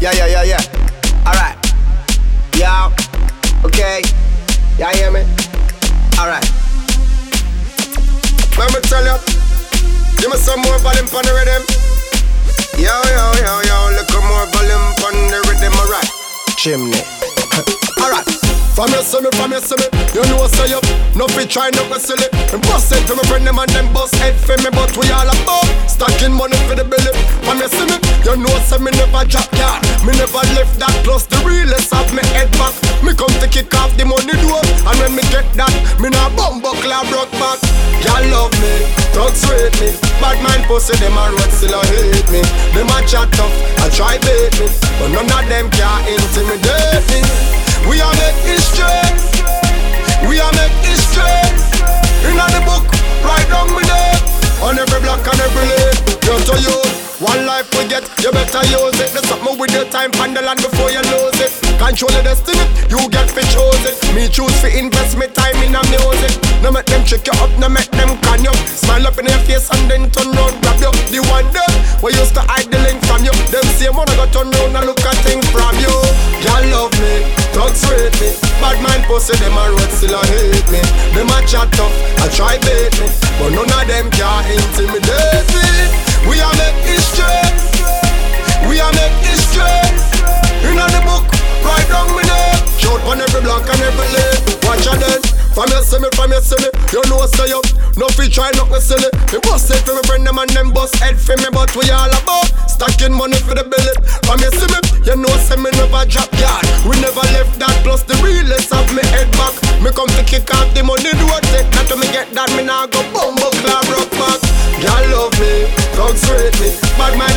Yeah, yeah, yeah, yeah. Alright. Yeah. Okay. Yeah, hear me? Alright. Let me tell you. Give me some more volume on the rhythm. Yo, yo, yo, yo. Look more volume on the rhythm. Alright. Chimney. Alright. From you see me, from you see me, you know what say up. No fi try no go silly. And bust it to my friend them and them bust head for me, but we all about stacking money for the billy. From you see me, you know say me never drop yard. Me never left that close. The realest of me head back. Me come to kick off the money door, and when me get that, me nah bumbo clap broke back. Y'all love me, thugs rate me. Bad mind pussy them a road still a hate me. Them a chat tough, I try bait me, but none of them can intimidate me. We are make history. Life we get, you better use it. Do something with your time the land before you lose it. Control your destiny, you get fi choose it. Me choose fi invest me time in a music. No make them trick you up, no make them can you. Smile up in your face and then turn round, grab you. The one them, we used to hide the link from you. Them same one I got turn round and look at things from you. Y'all love me, thugs rate me. Bad mind pussy, them a road still a hate me. Them a chat tough, I try bait me. But none of them can intimidate me. See me, from you see me, you know stay up. No fi try nothing silly. Me bust it for me friend them and them bust head for me, but we all about stacking money for the billet. From you see me, you know say me never drop yard. We never left that plus the realest of me head back. Me come to kick off the money do it. Take that to me get that me now go bumbo club rock back. Y'all love me, thugs rate me. Bad mind